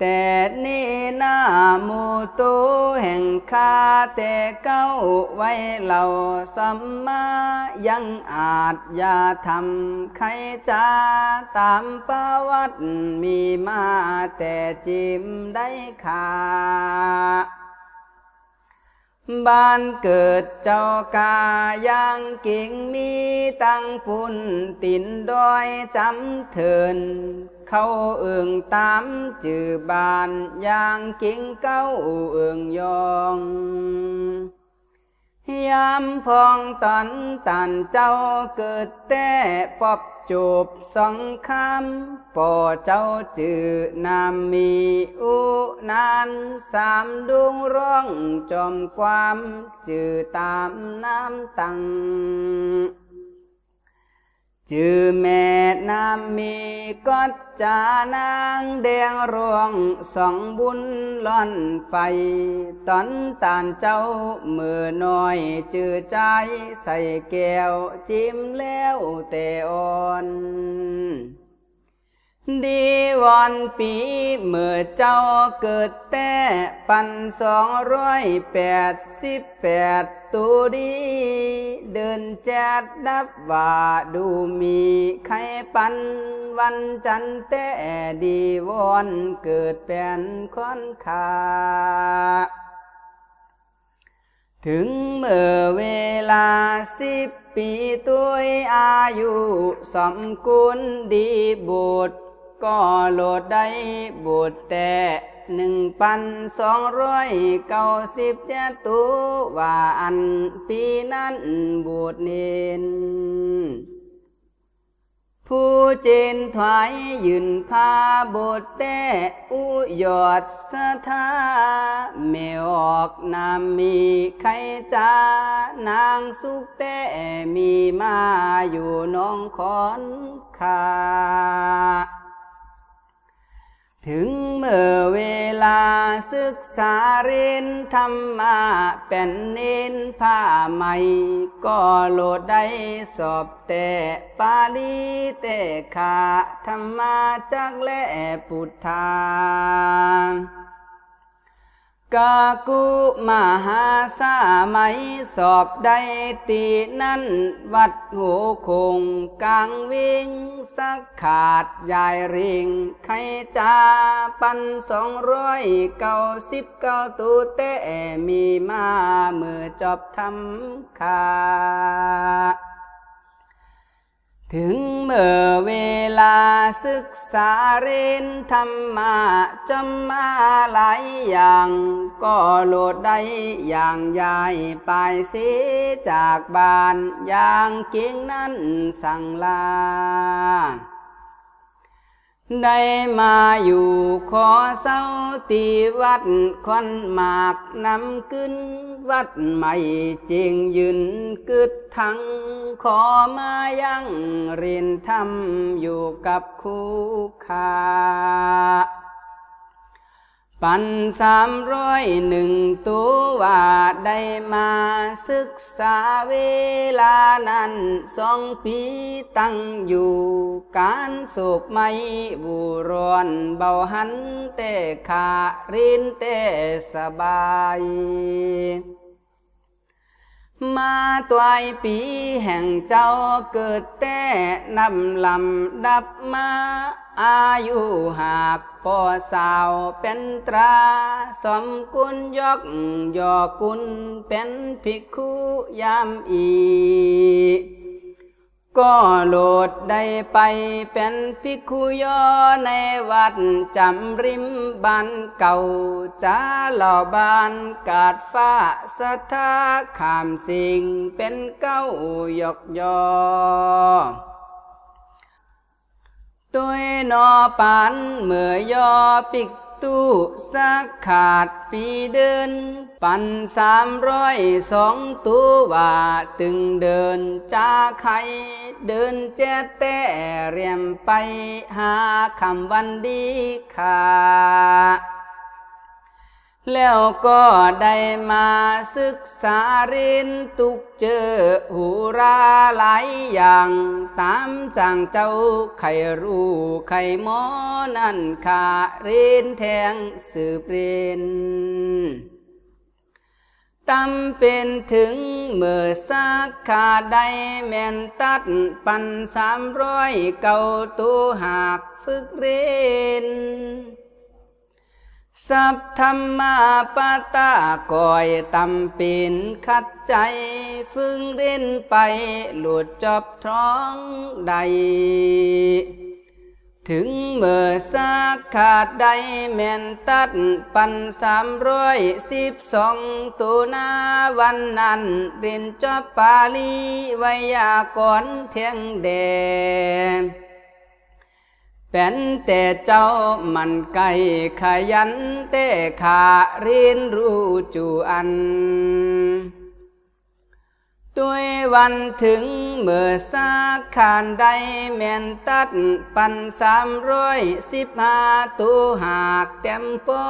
แต่นี่หน้ามูโตแห่งคาแต่เก้าไว้เหล่าสัมมายังอาจอย่าทำใครจะตามประวัติมีมาแต่จิมได้ขาบ้านเกิดเจ้ากายังกิ่งมีตั้งปุ่นตินดอยจำเถิน เข้าเอื่งตามจือบานยางกิ่งเก้าเอื่งยองยามพองตอนตันเจ้าเกิดแต่ปอบจูบสองคำปอเจ้าจือนามมีอุนานสามดวงร้องจอมความจือตามน้ำตัง จือแม่น้ำมีกอดจานางแดงรวงสองบุญล่อนไฟ ตอนตานเจ้ามือน้อยจือใจใส่แก้วจิ้มแล้วแต่อ่อนดีวันปีเมื่อเจ้าเกิดแต่ปันสองร้อยแปดสิบแปด ตูดี เดินแจดดับว่าดูมีใครปัน วันจันแต่ดีวอนเกิดเป็นคนขาถึงเมื่อเวลาสิบปีตัวอายุสมกุลดีบุตรก็โหลดได้บุตรแต่ หนึ่งพันสองร้อยเก้าสิบเจ็ดตัวว่าอันปีนั้นบุตรเนนผู้เจนถวายยืนพาบทแต่อุยอดสถาเมออกนามมีใครจานางสุขแต่มีมาอยู่น้องขอนคา ถึงเมื่อเวลาศึกษาเรียนธรรมะเป็นเน้นผ้าใหม่ ก็โหลดได้สอบแต่ปาลีแต่ขาธรรมาจักและพุทธา กากุมหาสามัยสอบได้ตีนั้น วัดหูคงกลางวิ่ง สักขาดยายริงใครจาปันสองร้อยเก้าสิบเก้าตูเตมีมาเมื่อจบทำขาถึงเมื่อเว ศึกษาเรียนธรรมะจำมาหลายอย่าง ก็โหลดได้อย่างยายไปเสียจากบ้านอย่างเก่งนั้นสั่งลา ได้มาอยู่ขอเศร้าตีวัดควันหมากนำขึ้น วัดใหม่จริงยืนกึดทั้ง ขอมายังเรียนทำอยู่กับคู่คา ปันสามร้อยหนึ่งตัวว่าได้มาศึกษาเวลานั้นสองปีตั้งอยู่ การสุกไม่บุรอนเบาหันแต่ขารินแต่สบาย มาตวายปีแห่งเจ้าเกิดแต่นำลำดับมา อายุหากปอสาวเป็นตรา สมกุลยกยอกุลเป็นภิกขุยามอี ก็โหลดได้ไปเป็นภิกขุยอในวัดจำริมบ้านเก่าจ้าเหล่าบ้านกาดฟ้าสถาขามสิงเป็นเก้ายกยอตัวนอปานเมื่อยอปิก ตู้สักขาดปีเดิน ปันสามร้อยสองตัวว่าตึงเดินจาไขเดินเจแต่เรียมไปหาคำวันดีค่า แล้วก็ได้มาศึกษาเรียนตุกเจอหูราหลายอย่าง ตามจังเจ้าใครรู้ใครมอนั่นขาเรียนแทงสืบเรียนตำเป็นถึงเมื่อสักขาได้แม่นตัดปันสามร้อยเก่าตัวหากฝึกเรียน สัพธรรมาปตาก่อยตำปินขัดใจ ฟึ่งเล่นไป หลุดจบท้องใด ถึงเมื่อสักขาดใดแม่นตัด ปันสามร้อยสิบสองตุนาวันนั้นเรียนจบปาลีวยากรเทียงแดง ป็นแต่เจ้ามันไก่ขยันเตะขาเรียนรู้จูอันตัวยวันถึงเมื่อสาขานใดแม่นตัดปันสามร้อยสิบห้าตูหากเต็มปอ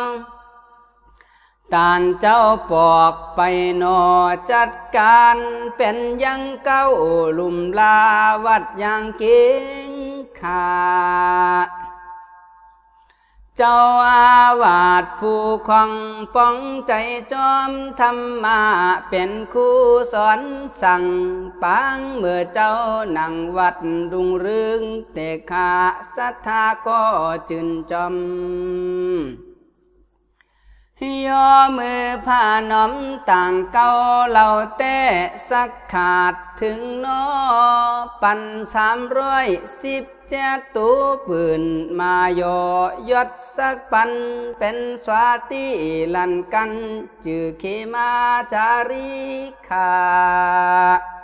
งตานเจ้าปอกไปนอจัดการเป็นยังเก้าลุมลาวัดยังเก่ง ขาเจ้าอาวาสผู้คองป้องใจจอมธรรมาเป็นครูสอนสั่งปางเมื่อเจ้านั่งวัดดุงเรืองเตขาศรัทธาก็จืนจอมย่อมือผ้าน้อมต่างเก่าเหล่าแต่สักขาดถึงนอปันสามร้อยสิบ เจตูปืนมายอยศสักปัน เป็นสวาติลันกัน จือเขมาจาริคา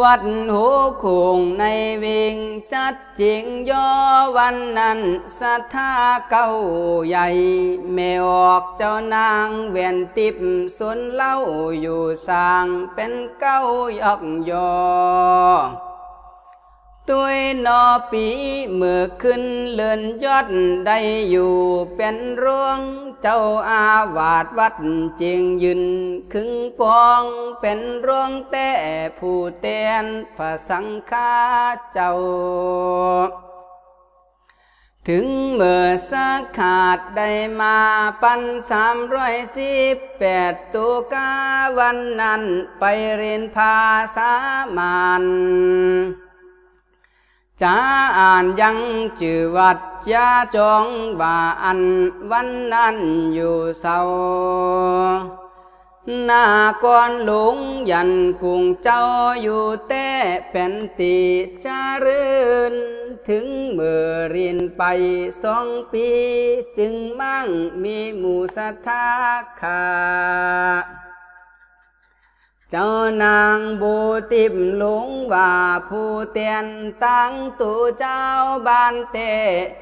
วัดหูคงในเวงจัดจริงย่อวันนั้นสัทธาเก้าใหญ่แม่ออกเจ้านางเวียนติบสนเล่าอยู่สร้างเป็นเก้ายอกยอ ตุยนอปีเมื่อขึ้นเลื่อนยอดได้อยู่เป็นร่วง เจ้าอาวาสวัดจริงยืนขึงปองเป็นร่วงแต่ผู้เตียนพระสังฆาเจ้า ถึงเมื่อสักขาดได้มาปันสามร้อยสิบแปดตุกาวันนั้นไปเรียนภาษามาน จะอ่านยังจือวัดยาจองว่าอันวันนั้นอยู่เศร้าหน้าก่อนหลงยันกุงเจ้าอยู่แต่เป็นตีจารื่น ถึงเมื่อเรียนไปสองปี จึงมั่งมีหมู่สัทธาคา จ้านางบูติมลุงว่าผู้เตียนตั้งตูเจ้าบ้านเต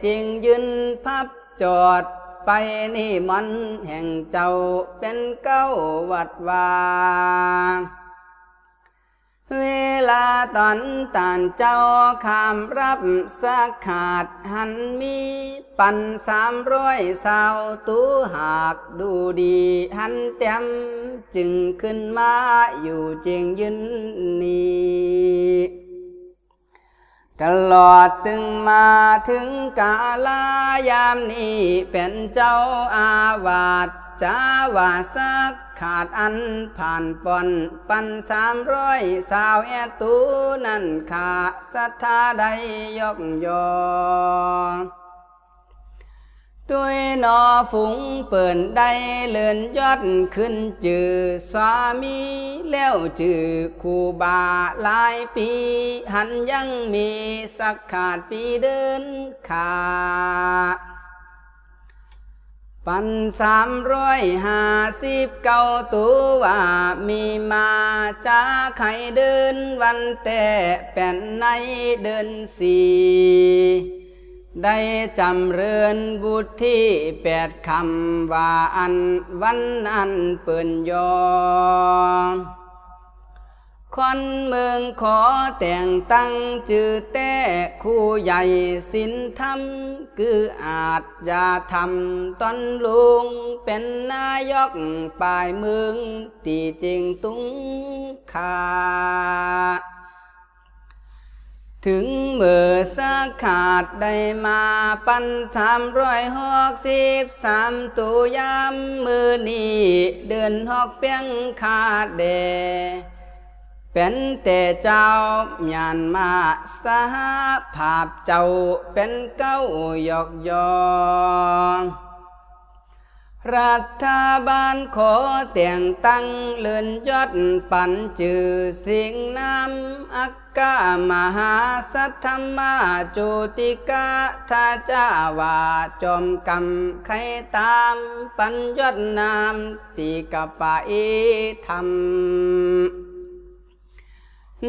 จิงยืนพับจอดไปนี่มันแห่งเจ้าเป็นเก้าวัดวา เวลาตอนตานเจ้าขามรับสักขาดหันมีปันสามร้อยสาวตูหากดูดีหันเต็มจึงขึ้นมาอยู่จริงยืนนี้ตลอดตึงมาถึงกาลายามนี้เป็นเจ้าอาวาส จาวาสักขาดอันผ่านปอนปันสามร้อยสาวแอตูนั่นขาศรัทธาใดยกยอตัวนอฝูงเปิ่นได้เลื่อนยอดขึ้นจือสามีแล้วจือคูบาหลายปี หันยังมีสักขาดปีเดินขา ปันสามร้อยห้าสิบเก้าตัวว่ามีมาจ้าไข่เดินวันแต่เป็นในเดินสี่ได้จำเรือนบุตรที่แปดคำว่าอันวันอันเปิ่นยอ คนเมืองขอแต่งตั้งจือแต่คู่ใหญ่สินธรรม คืออาจจะทำตอนลุง เป็นนายกปลายเมือง ตีจริงตุงขาถึงเมื่อสักขาดได้มาปันสามร้อยหกสิบสามตัวยามมือนี้เดินหอกเปียงขาดเด เป็นแต่เจ้ายานมาสหภาพเจ้าเป็นเก้ายอกยองรัฐบาลขอแต่งตั้งเลื่อนยศปันจือสิ่งน้ำอักกามหาสัทธมาจุติกาทาจาวาจอมกรรมใครตามปัญยศนามติกปะอิธรรม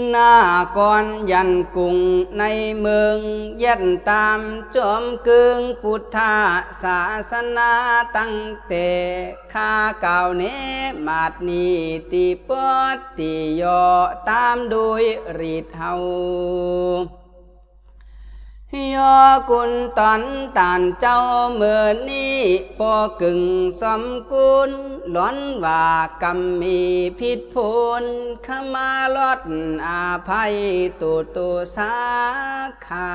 หน้าก่อนยันกุงในเมืองยันตามจอมกึงพุทธาศาสนาตั้งแต่ข้าเก่าเนมาดนีตีปอดตียอตามโดยรีดเฮา ยอกุลตอนตานเจ้าเมื่อนี้ปอกึ่งสมกุลล้อนว่ากรรมมีผิดพลขมาลดอาภัยตุตุสาขา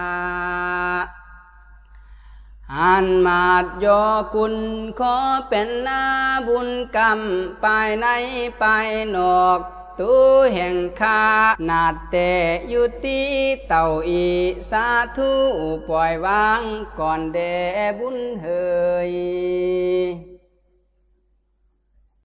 อันมาดยอกุลขอเป็นนาบุญกรรม ไปในไปนอก ตูแห่งคานาแต่ยุติเต่าอีสาธุปล่อยวางก่อนแด่บุญเฮย